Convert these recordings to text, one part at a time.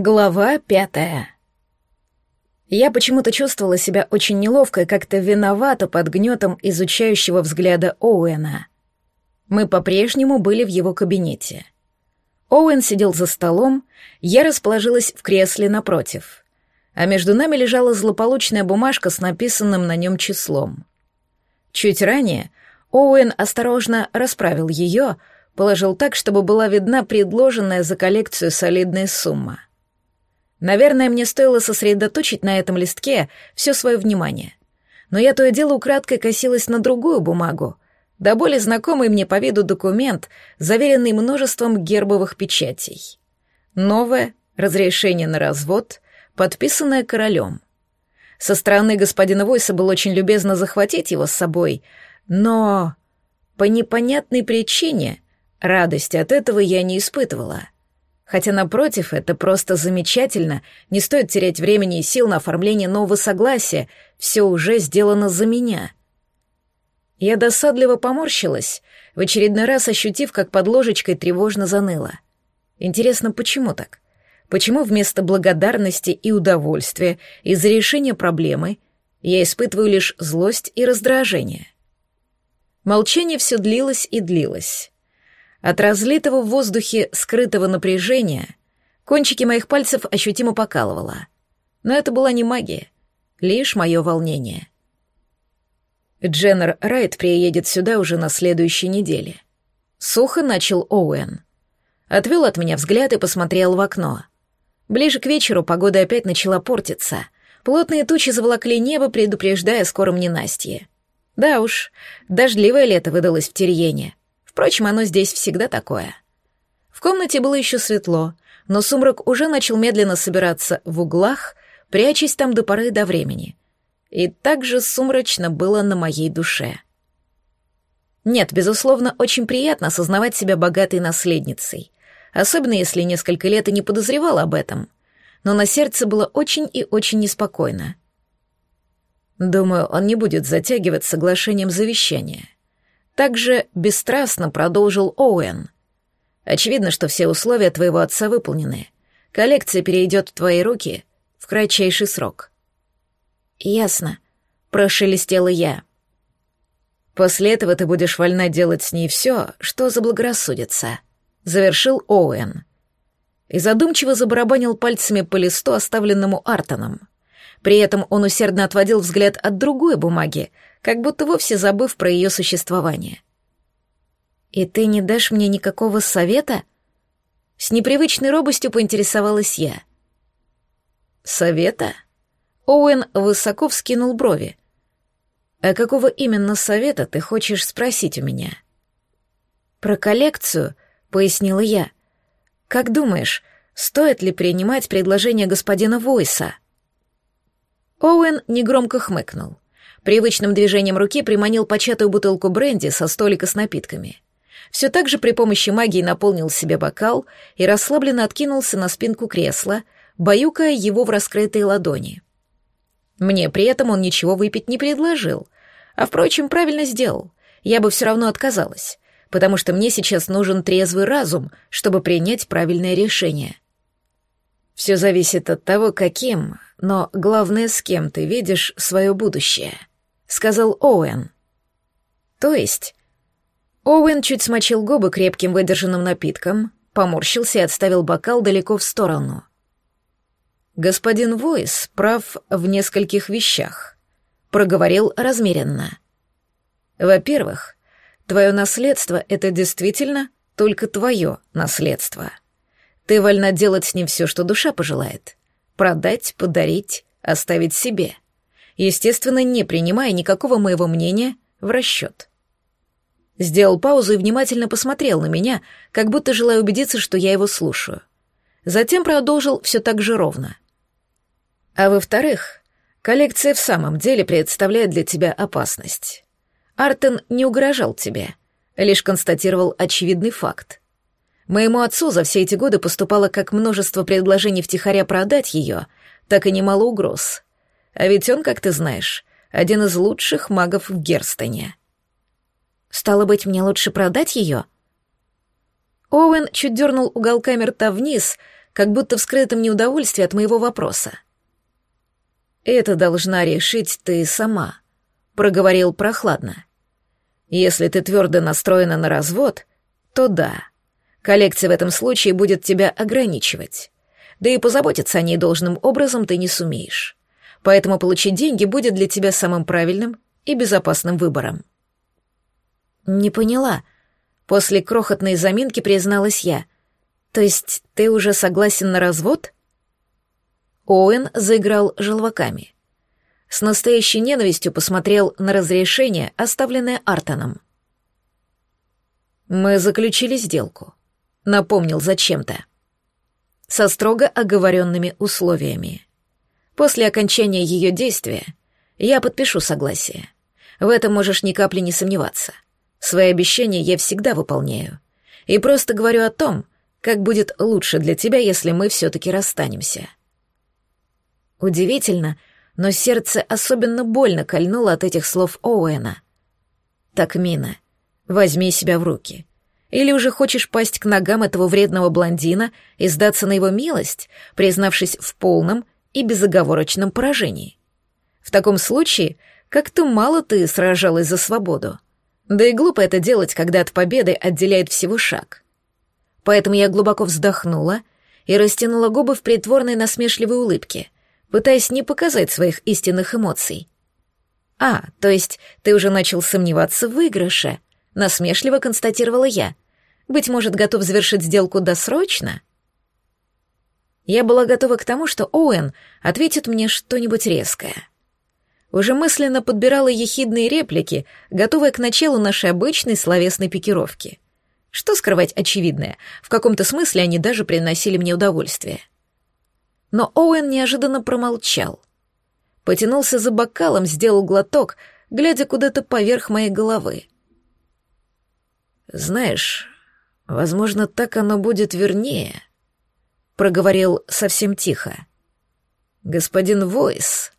Глава пятая. Я почему-то чувствовала себя очень неловко и как-то виновата под гнетом изучающего взгляда Оуэна. Мы по-прежнему были в его кабинете. Оуэн сидел за столом, я расположилась в кресле напротив, а между нами лежала злополучная бумажка с написанным на нем числом. Чуть ранее Оуэн осторожно расправил ее, положил так, чтобы была видна предложенная за коллекцию солидная сумма — Наверное, мне стоило сосредоточить на этом листке все свое внимание. Но я то и дело украдкой косилась на другую бумагу, да более знакомый мне по виду документ, заверенный множеством гербовых печатей. Новое разрешение на развод, подписанное королем. Со стороны господина Войса было очень любезно захватить его с собой, но по непонятной причине радости от этого я не испытывала — Хотя, напротив, это просто замечательно, не стоит терять времени и сил на оформление нового согласия, все уже сделано за меня. Я досадливо поморщилась, в очередной раз ощутив, как под ложечкой тревожно заныло. Интересно, почему так? Почему вместо благодарности и удовольствия из-за решения проблемы я испытываю лишь злость и раздражение? Молчание все длилось и длилось. От разлитого в воздухе скрытого напряжения кончики моих пальцев ощутимо покалывало. Но это была не магия, лишь мое волнение. Дженнер Райт приедет сюда уже на следующей неделе. Сухо начал Оуэн. Отвел от меня взгляд и посмотрел в окно. Ближе к вечеру погода опять начала портиться. Плотные тучи заволокли небо, предупреждая скором ненастье. Да уж, дождливое лето выдалось в Терьене. Впрочем, оно здесь всегда такое. В комнате было еще светло, но сумрак уже начал медленно собираться в углах, прячась там до поры до времени. И так же сумрачно было на моей душе. Нет, безусловно, очень приятно осознавать себя богатой наследницей, особенно если несколько лет и не подозревала об этом, но на сердце было очень и очень неспокойно. Думаю, он не будет затягивать соглашением завещания. Также бесстрастно продолжил Оуэн. Очевидно, что все условия твоего отца выполнены. Коллекция перейдет в твои руки в кратчайший срок. Ясно, прошелестела я. После этого ты будешь вольна делать с ней все, что заблагорассудится, завершил Оуэн. И задумчиво забарабанил пальцами по листу, оставленному Артоном. При этом он усердно отводил взгляд от другой бумаги, как будто вовсе забыв про ее существование. «И ты не дашь мне никакого совета?» С непривычной робостью поинтересовалась я. «Совета?» Оуэн высоко вскинул брови. «А какого именно совета ты хочешь спросить у меня?» «Про коллекцию», — пояснила я. «Как думаешь, стоит ли принимать предложение господина Войса?» Оуэн негромко хмыкнул. Привычным движением руки приманил початую бутылку бренди со столика с напитками. Все так же при помощи магии наполнил себе бокал и расслабленно откинулся на спинку кресла, баюкая его в раскрытые ладони. Мне при этом он ничего выпить не предложил, а, впрочем, правильно сделал. Я бы все равно отказалась, потому что мне сейчас нужен трезвый разум, чтобы принять правильное решение. Все зависит от того, каким, но главное, с кем ты видишь свое будущее, сказал Оуэн. То есть... Оуэн чуть смочил губы крепким выдержанным напитком, поморщился и отставил бокал далеко в сторону. «Господин Войс прав в нескольких вещах», — проговорил размеренно. «Во-первых, твое наследство — это действительно только твое наследство. Ты вольна делать с ним все, что душа пожелает. Продать, подарить, оставить себе. Естественно, не принимая никакого моего мнения в расчет. Сделал паузу и внимательно посмотрел на меня, как будто желая убедиться, что я его слушаю. Затем продолжил все так же ровно. А во-вторых, коллекция в самом деле представляет для тебя опасность. Артен не угрожал тебе, лишь констатировал очевидный факт. Моему отцу за все эти годы поступало как множество предложений втихаря продать ее, так и немало угроз. А ведь он, как ты знаешь, один из лучших магов в Герстоне. Стало быть, мне лучше продать ее? Оуэн чуть дернул уголками рта вниз, как будто в скрытом неудовольствии от моего вопроса. «Это должна решить ты сама», — проговорил прохладно. «Если ты твердо настроена на развод, то да, коллекция в этом случае будет тебя ограничивать. Да и позаботиться о ней должным образом ты не сумеешь. Поэтому получить деньги будет для тебя самым правильным и безопасным выбором». «Не поняла», — после крохотной заминки призналась я — то есть ты уже согласен на развод? Оуэн заиграл желваками. С настоящей ненавистью посмотрел на разрешение, оставленное Артоном. Мы заключили сделку. Напомнил зачем-то. Со строго оговоренными условиями. После окончания ее действия я подпишу согласие. В этом можешь ни капли не сомневаться. Свои обещания я всегда выполняю. И просто говорю о том, как будет лучше для тебя, если мы все-таки расстанемся. Удивительно, но сердце особенно больно кольнуло от этих слов Оуэна. Так, Мина, возьми себя в руки. Или уже хочешь пасть к ногам этого вредного блондина и сдаться на его милость, признавшись в полном и безоговорочном поражении? В таком случае как-то мало ты сражалась за свободу. Да и глупо это делать, когда от победы отделяет всего шаг поэтому я глубоко вздохнула и растянула губы в притворной насмешливой улыбке, пытаясь не показать своих истинных эмоций. «А, то есть ты уже начал сомневаться в выигрыше?» — насмешливо констатировала я. «Быть может, готов завершить сделку досрочно?» Я была готова к тому, что Оуэн ответит мне что-нибудь резкое. Уже мысленно подбирала ехидные реплики, готовая к началу нашей обычной словесной пикировки — что скрывать очевидное? В каком-то смысле они даже приносили мне удовольствие. Но Оуэн неожиданно промолчал. Потянулся за бокалом, сделал глоток, глядя куда-то поверх моей головы. «Знаешь, возможно, так оно будет вернее», — проговорил совсем тихо. «Господин Войс,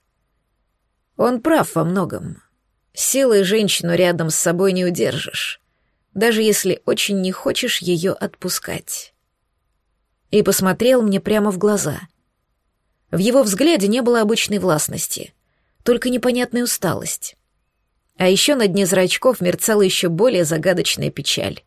он прав во многом. Силой женщину рядом с собой не удержишь даже если очень не хочешь ее отпускать. И посмотрел мне прямо в глаза. В его взгляде не было обычной властности, только непонятная усталость. А еще на дне зрачков мерцала еще более загадочная печаль.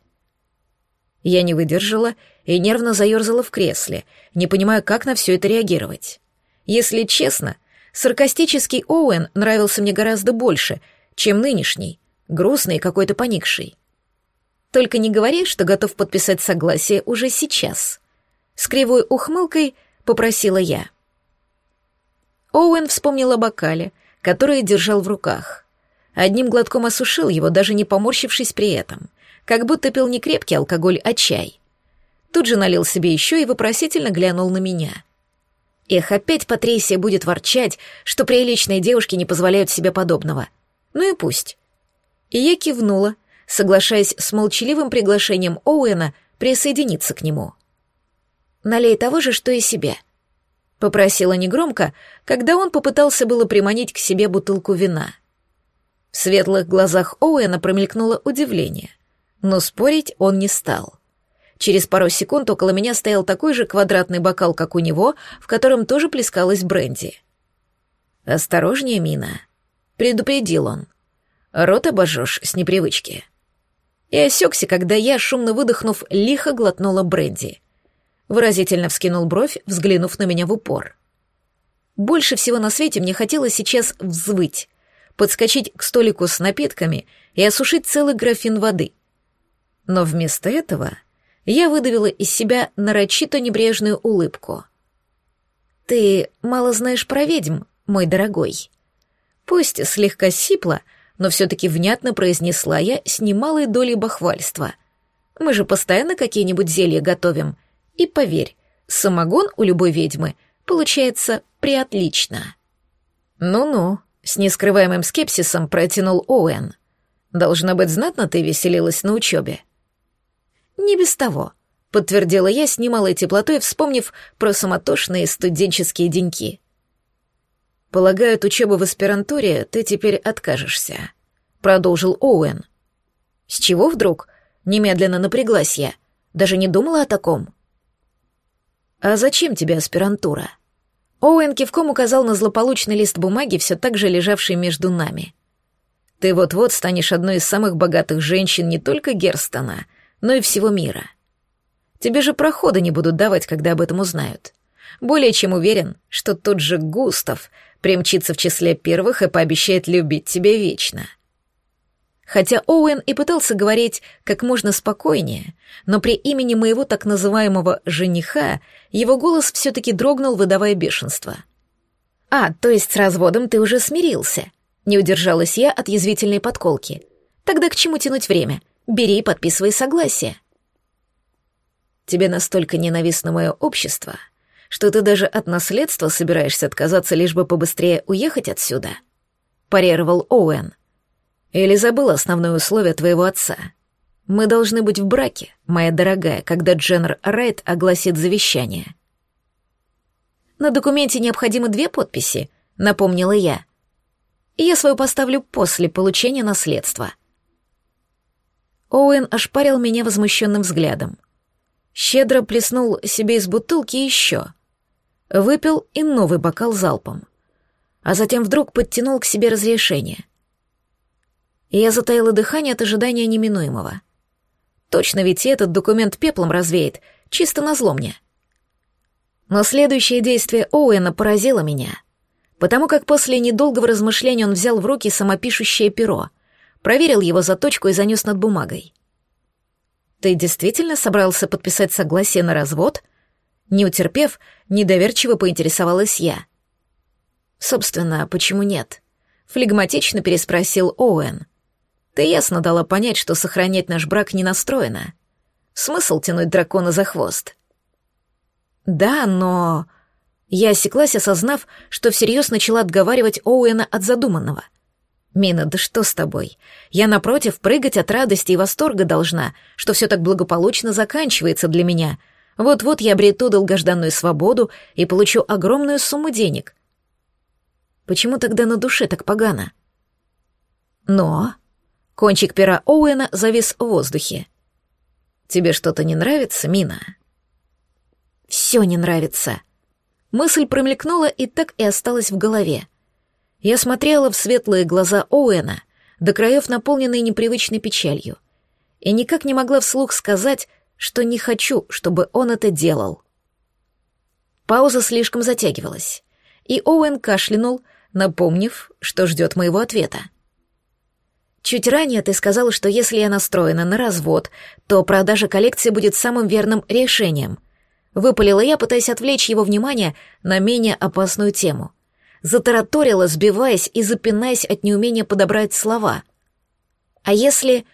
Я не выдержала и нервно заерзала в кресле, не понимая, как на все это реагировать. Если честно, саркастический Оуэн нравился мне гораздо больше, чем нынешний, грустный и какой-то поникший. Только не говори, что готов подписать согласие уже сейчас. С кривой ухмылкой попросила я. Оуэн вспомнил о бокале, который держал в руках. Одним глотком осушил его, даже не поморщившись при этом, как будто пил не крепкий алкоголь, а чай. Тут же налил себе еще и вопросительно глянул на меня. Эх, опять Патрисия будет ворчать, что приличные девушки не позволяют себе подобного. Ну и пусть. И я кивнула, соглашаясь с молчаливым приглашением Оуэна присоединиться к нему. «Налей того же, что и себе», — попросила негромко, когда он попытался было приманить к себе бутылку вина. В светлых глазах Оуэна промелькнуло удивление, но спорить он не стал. Через пару секунд около меня стоял такой же квадратный бокал, как у него, в котором тоже плескалась бренди. «Осторожнее, Мина», — предупредил он. «Рот обожжешь с непривычки» и осекся, когда я, шумно выдохнув, лихо глотнула бренди. Выразительно вскинул бровь, взглянув на меня в упор. Больше всего на свете мне хотелось сейчас взвыть, подскочить к столику с напитками и осушить целый графин воды. Но вместо этого я выдавила из себя нарочито небрежную улыбку. «Ты мало знаешь про ведьм, мой дорогой». Пусть слегка сипло, но все-таки внятно произнесла я с немалой долей бахвальства. Мы же постоянно какие-нибудь зелья готовим. И поверь, самогон у любой ведьмы получается приотлично. Ну-ну, с нескрываемым скепсисом протянул Оуэн. Должно быть, знатно ты веселилась на учебе. Не без того, подтвердила я с немалой теплотой, вспомнив про самотошные студенческие деньки. «Полагаю, от учебы в аспирантуре ты теперь откажешься», — продолжил Оуэн. «С чего вдруг?» — немедленно напряглась я. Даже не думала о таком. «А зачем тебе аспирантура?» Оуэн кивком указал на злополучный лист бумаги, все так же лежавший между нами. «Ты вот-вот станешь одной из самых богатых женщин не только Герстона, но и всего мира. Тебе же прохода не будут давать, когда об этом узнают. Более чем уверен, что тот же Густав примчится в числе первых и пообещает любить тебя вечно». Хотя Оуэн и пытался говорить как можно спокойнее, но при имени моего так называемого «жениха» его голос все-таки дрогнул, выдавая бешенство. «А, то есть с разводом ты уже смирился?» Не удержалась я от язвительной подколки. «Тогда к чему тянуть время? Бери и подписывай согласие». «Тебе настолько ненавистно мое общество, что ты даже от наследства собираешься отказаться, лишь бы побыстрее уехать отсюда?» парировал Оуэн. Или забыл основное условие твоего отца? Мы должны быть в браке, моя дорогая, когда Дженнер Райт огласит завещание. На документе необходимы две подписи, напомнила я. Я свою поставлю после получения наследства. Оуэн ошпарил меня возмущенным взглядом. Щедро плеснул себе из бутылки еще. Выпил и новый бокал залпом. А затем вдруг подтянул к себе разрешение — и я затаила дыхание от ожидания неминуемого. Точно ведь этот документ пеплом развеет, чисто назло мне. Но следующее действие Оуэна поразило меня, потому как после недолгого размышления он взял в руки самопишущее перо, проверил его заточку и занес над бумагой. «Ты действительно собрался подписать согласие на развод?» Не утерпев, недоверчиво поинтересовалась я. «Собственно, почему нет?» Флегматично переспросил Оуэн. Ты ясно дала понять, что сохранять наш брак не настроено. Смысл тянуть дракона за хвост? Да, но... Я осеклась, осознав, что всерьез начала отговаривать Оуэна от задуманного. «Мина, да что с тобой? Я, напротив, прыгать от радости и восторга должна, что все так благополучно заканчивается для меня. Вот-вот я обрету долгожданную свободу и получу огромную сумму денег. Почему тогда на душе так погано?» «Но...» Кончик пера Оуэна завис в воздухе. «Тебе что-то не нравится, Мина?» «Все не нравится». Мысль промелькнула и так и осталась в голове. Я смотрела в светлые глаза Оуэна, до краев наполненные непривычной печалью, и никак не могла вслух сказать, что не хочу, чтобы он это делал. Пауза слишком затягивалась, и Оуэн кашлянул, напомнив, что ждет моего ответа. Чуть ранее ты сказала, что если я настроена на развод, то продажа коллекции будет самым верным решением. Выпалила я, пытаясь отвлечь его внимание на менее опасную тему. Затараторила, сбиваясь и запинаясь от неумения подобрать слова. А если...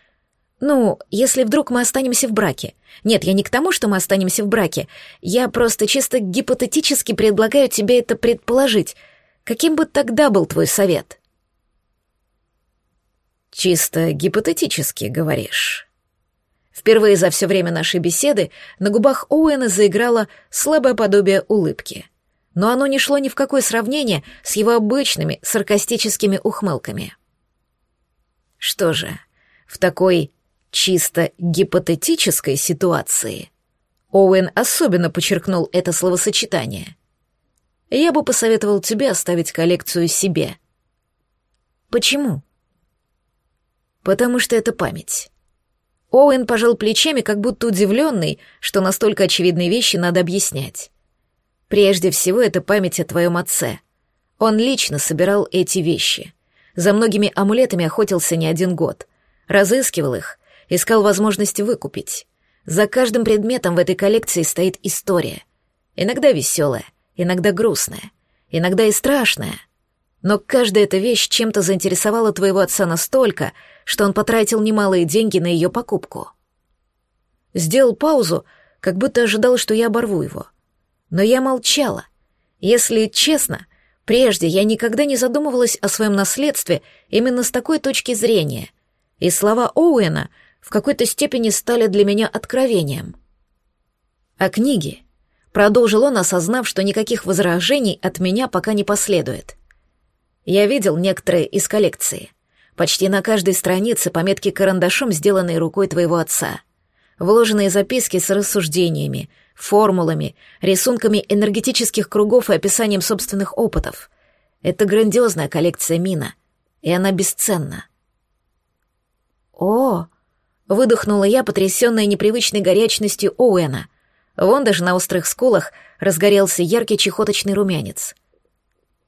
Ну, если вдруг мы останемся в браке. Нет, я не к тому, что мы останемся в браке. Я просто чисто гипотетически предлагаю тебе это предположить. Каким бы тогда был твой совет?» Чисто гипотетически говоришь. Впервые за все время нашей беседы на губах Оуэна заиграло слабое подобие улыбки. Но оно не шло ни в какое сравнение с его обычными саркастическими ухмылками. Что же, в такой чисто гипотетической ситуации Оуэн особенно подчеркнул это словосочетание. Я бы посоветовал тебе оставить коллекцию себе. Почему? потому что это память. Оуэн пожал плечами, как будто удивленный, что настолько очевидные вещи надо объяснять. Прежде всего, это память о твоем отце. Он лично собирал эти вещи. За многими амулетами охотился не один год. Разыскивал их, искал возможность выкупить. За каждым предметом в этой коллекции стоит история. Иногда веселая, иногда грустная, иногда и страшная. Но каждая эта вещь чем-то заинтересовала твоего отца настолько, что он потратил немалые деньги на ее покупку. Сделал паузу, как будто ожидал, что я оборву его. Но я молчала. Если честно, прежде я никогда не задумывалась о своем наследстве именно с такой точки зрения, и слова Оуэна в какой-то степени стали для меня откровением. А книги продолжил он, осознав, что никаких возражений от меня пока не последует. Я видел некоторые из коллекции. Почти на каждой странице пометки карандашом, сделанные рукой твоего отца. Вложенные записки с рассуждениями, формулами, рисунками энергетических кругов и описанием собственных опытов. Это грандиозная коллекция мина, и она бесценна. «О!» — выдохнула я, потрясённая непривычной горячностью Оуэна. Вон даже на острых скулах разгорелся яркий чехоточный румянец.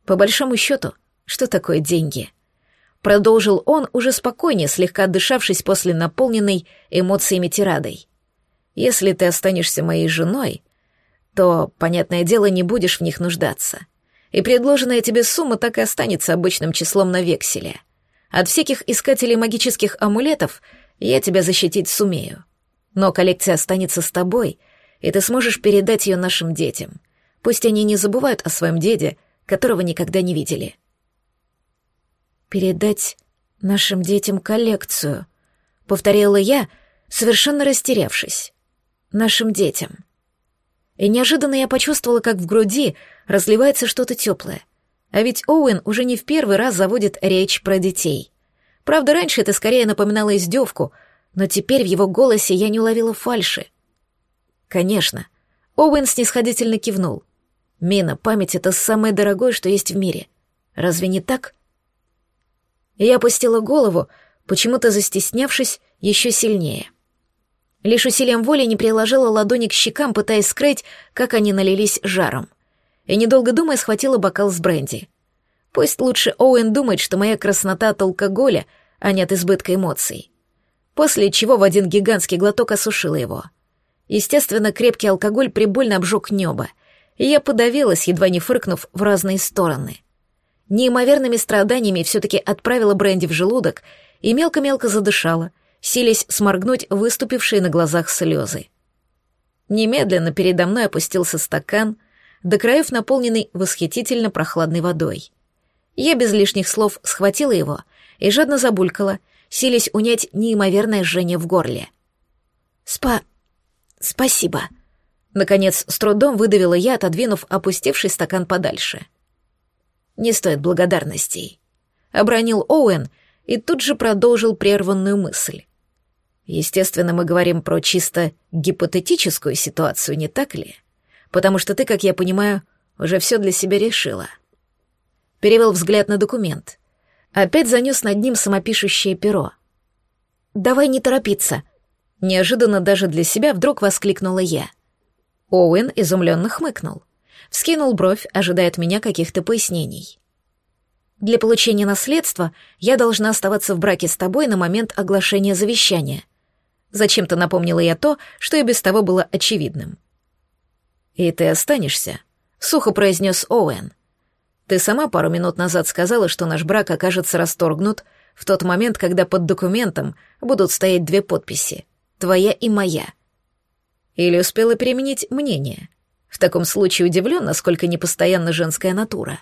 По большому счету, что такое деньги? Продолжил он уже спокойнее, слегка отдышавшись после наполненной эмоциями тирадой. Если ты останешься моей женой, то, понятное дело, не будешь в них нуждаться. И предложенная тебе сумма так и останется обычным числом на векселе. От всяких искателей магических амулетов я тебя защитить сумею. Но коллекция останется с тобой, и ты сможешь передать ее нашим детям. Пусть они не забывают о своем деде, которого никогда не видели. «Передать нашим детям коллекцию», — повторила я, совершенно растерявшись. «Нашим детям». И неожиданно я почувствовала, как в груди разливается что-то теплое. А ведь Оуэн уже не в первый раз заводит речь про детей. Правда, раньше это скорее напоминало издевку, но теперь в его голосе я не уловила фальши. Конечно. Оуэн снисходительно кивнул. Мина, память — это самое дорогое, что есть в мире. Разве не так? Я опустила голову, почему-то застеснявшись еще сильнее. Лишь усилием воли не приложила ладони к щекам, пытаясь скрыть, как они налились жаром. И, недолго думая, схватила бокал с бренди. Пусть лучше Оуэн думает, что моя краснота от алкоголя, а не от избытка эмоций. После чего в один гигантский глоток осушила его. Естественно, крепкий алкоголь прибольно обжег небо — и я подавилась, едва не фыркнув в разные стороны. Неимоверными страданиями все-таки отправила бренди в желудок и мелко-мелко задышала, силясь сморгнуть выступившие на глазах слезы. Немедленно передо мной опустился стакан, до краев наполненный восхитительно прохладной водой. Я без лишних слов схватила его и жадно забулькала, силясь унять неимоверное жжение в горле. «Спа... спасибо», Наконец, с трудом выдавила я, отодвинув опустевший стакан подальше. «Не стоит благодарностей», — обронил Оуэн и тут же продолжил прерванную мысль. «Естественно, мы говорим про чисто гипотетическую ситуацию, не так ли? Потому что ты, как я понимаю, уже все для себя решила». Перевел взгляд на документ. Опять занес над ним самопишущее перо. «Давай не торопиться», — неожиданно даже для себя вдруг воскликнула я — Оуэн изумленно хмыкнул. Вскинул бровь, ожидая от меня каких-то пояснений. «Для получения наследства я должна оставаться в браке с тобой на момент оглашения завещания». Зачем-то напомнила я то, что и без того было очевидным. «И ты останешься», — сухо произнес Оуэн. «Ты сама пару минут назад сказала, что наш брак окажется расторгнут в тот момент, когда под документом будут стоять две подписи — твоя и моя — или успела переменить мнение? В таком случае удивлен, насколько непостоянна женская натура.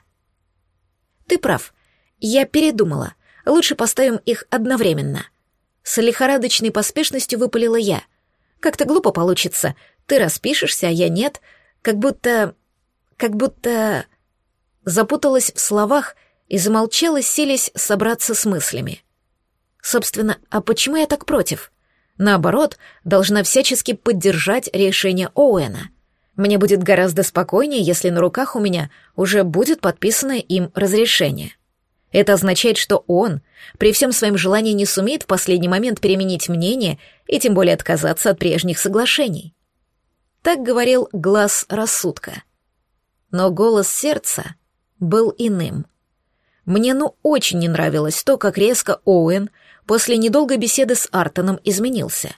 Ты прав. Я передумала. Лучше поставим их одновременно. С лихорадочной поспешностью выпалила я. Как-то глупо получится. Ты распишешься, а я нет. Как будто... Как будто... Запуталась в словах и замолчала, силясь собраться с мыслями. Собственно, а почему я так против? Наоборот, должна всячески поддержать решение Оуэна. Мне будет гораздо спокойнее, если на руках у меня уже будет подписано им разрешение. Это означает, что он при всем своем желании не сумеет в последний момент переменить мнение и тем более отказаться от прежних соглашений. Так говорил глаз рассудка. Но голос сердца был иным. Мне ну очень не нравилось то, как резко Оуэн после недолгой беседы с Артоном изменился.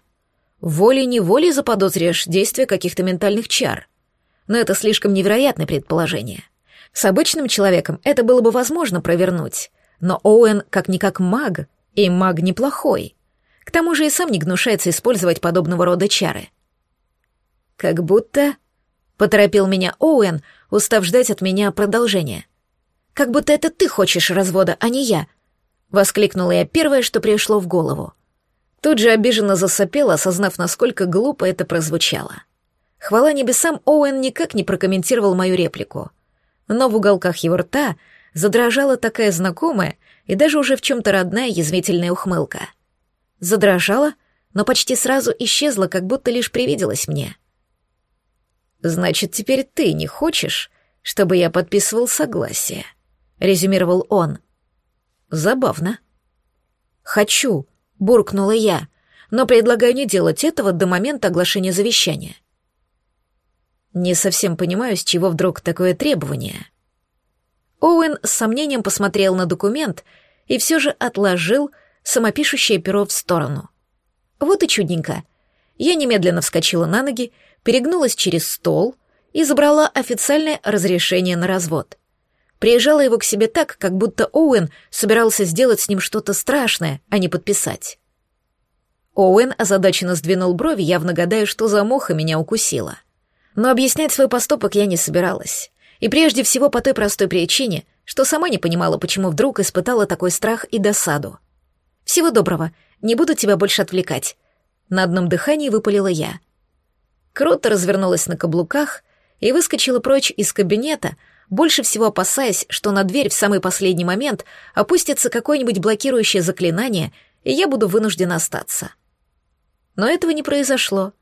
Волей-неволей заподозришь действие каких-то ментальных чар. Но это слишком невероятное предположение. С обычным человеком это было бы возможно провернуть, но Оуэн как-никак маг, и маг неплохой. К тому же и сам не гнушается использовать подобного рода чары. Как будто... Поторопил меня Оуэн, устав ждать от меня продолжения. Как будто это ты хочешь развода, а не я, Воскликнула я первое, что пришло в голову. Тут же обиженно засопела, осознав, насколько глупо это прозвучало. Хвала небесам, Оуэн никак не прокомментировал мою реплику. Но в уголках его рта задрожала такая знакомая и даже уже в чем-то родная язвительная ухмылка. Задрожала, но почти сразу исчезла, как будто лишь привиделась мне. «Значит, теперь ты не хочешь, чтобы я подписывал согласие?» — резюмировал он. «Забавно». «Хочу», — буркнула я, «но предлагаю не делать этого до момента оглашения завещания». Не совсем понимаю, с чего вдруг такое требование. Оуэн с сомнением посмотрел на документ и все же отложил самопишущее перо в сторону. Вот и чудненько. Я немедленно вскочила на ноги, перегнулась через стол и забрала официальное разрешение на развод. Приезжала его к себе так, как будто Оуэн собирался сделать с ним что-то страшное, а не подписать. Оуэн озадаченно сдвинул брови, явно гадая, что за муха меня укусила. Но объяснять свой поступок я не собиралась. И прежде всего по той простой причине, что сама не понимала, почему вдруг испытала такой страх и досаду. «Всего доброго, не буду тебя больше отвлекать», — на одном дыхании выпалила я. Круто развернулась на каблуках и выскочила прочь из кабинета, больше всего опасаясь, что на дверь в самый последний момент опустится какое-нибудь блокирующее заклинание, и я буду вынуждена остаться. Но этого не произошло.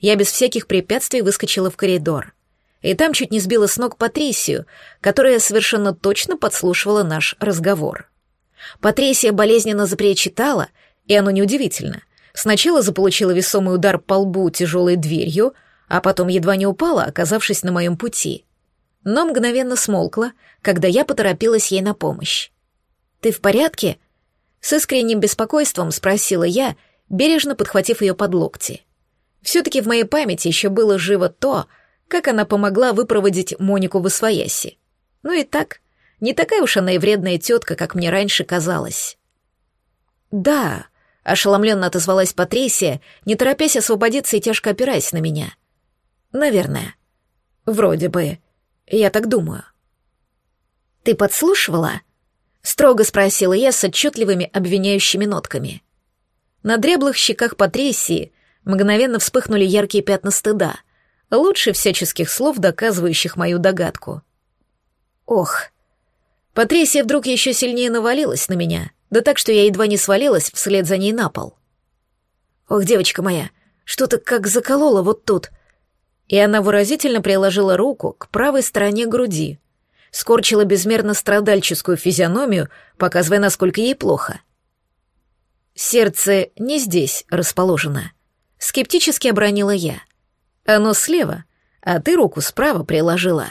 Я без всяких препятствий выскочила в коридор. И там чуть не сбила с ног Патрисию, которая совершенно точно подслушивала наш разговор. Патрисия болезненно запричитала, и оно неудивительно. Сначала заполучила весомый удар по лбу тяжелой дверью, а потом едва не упала, оказавшись на моем пути. Но мгновенно смолкла, когда я поторопилась ей на помощь. «Ты в порядке?» С искренним беспокойством спросила я, бережно подхватив ее под локти. Все-таки в моей памяти еще было живо то, как она помогла выпроводить Монику в Освояси. Ну и так, не такая уж она и вредная тетка, как мне раньше казалось. «Да», — ошеломленно отозвалась Патрисия, не торопясь освободиться и тяжко опираясь на меня. «Наверное. Вроде бы. Я так думаю». «Ты подслушивала?» — строго спросила я с отчетливыми обвиняющими нотками. На дряблых щеках Патрисии мгновенно вспыхнули яркие пятна стыда, лучше всяческих слов, доказывающих мою догадку. Ох. Патрисия вдруг еще сильнее навалилась на меня, да так, что я едва не свалилась вслед за ней на пол. Ох, девочка моя, что-то как заколола вот тут. И она выразительно приложила руку к правой стороне груди, скорчила безмерно страдальческую физиономию, показывая, насколько ей плохо. Сердце не здесь расположено — Скептически обронила я. Оно слева, а ты руку справа приложила.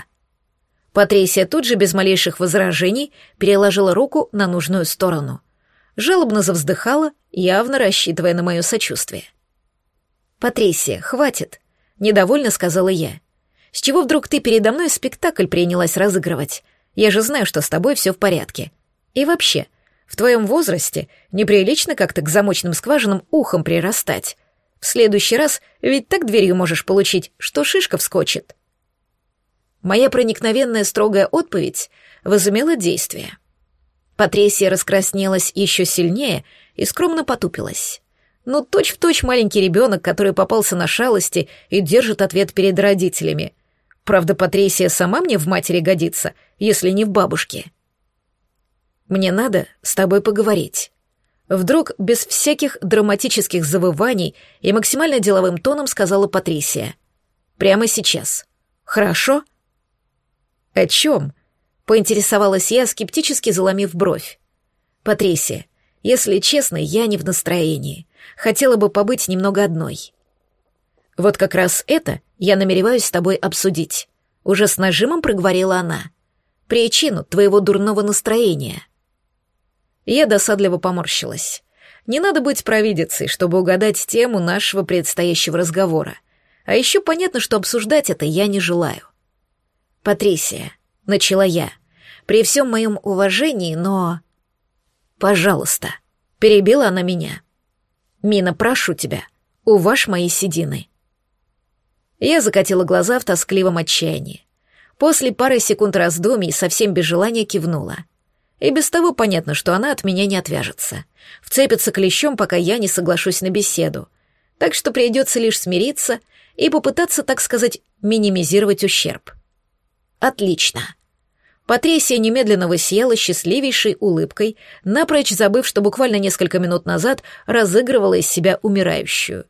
Патрисия тут же без малейших возражений переложила руку на нужную сторону. Жалобно завздыхала, явно рассчитывая на мое сочувствие. «Патрисия, хватит», — недовольно сказала я. «С чего вдруг ты передо мной спектакль принялась разыгрывать? Я же знаю, что с тобой все в порядке. И вообще, в твоем возрасте неприлично как-то к замочным скважинам ухом прирастать. В следующий раз ведь так дверью можешь получить, что шишка вскочит. Моя проникновенная строгая отповедь возымела действие. Патрисия раскраснелась еще сильнее и скромно потупилась. Ну, точь-в-точь маленький ребенок, который попался на шалости и держит ответ перед родителями. Правда, Патрисия сама мне в матери годится, если не в бабушке. «Мне надо с тобой поговорить», Вдруг, без всяких драматических завываний и максимально деловым тоном сказала Патрисия. «Прямо сейчас. Хорошо?» «О чем?» — поинтересовалась я, скептически заломив бровь. «Патрисия, если честно, я не в настроении. Хотела бы побыть немного одной». «Вот как раз это я намереваюсь с тобой обсудить», — уже с нажимом проговорила она. «Причину твоего дурного настроения». Я досадливо поморщилась. Не надо быть провидицей, чтобы угадать тему нашего предстоящего разговора. А еще понятно, что обсуждать это я не желаю. «Патрисия», — начала я, — «при всем моем уважении, но...» «Пожалуйста», — перебила она меня. «Мина, прошу тебя, уважь мои седины». Я закатила глаза в тоскливом отчаянии. После пары секунд раздумий совсем без желания кивнула — и без того понятно, что она от меня не отвяжется. Вцепится клещом, пока я не соглашусь на беседу. Так что придется лишь смириться и попытаться, так сказать, минимизировать ущерб. Отлично. Патрисия немедленно высияла счастливейшей улыбкой, напрочь забыв, что буквально несколько минут назад разыгрывала из себя умирающую.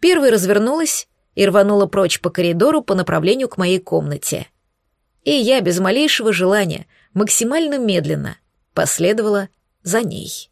Первой развернулась и рванула прочь по коридору по направлению к моей комнате. И я без малейшего желания, максимально медленно, последовала за ней.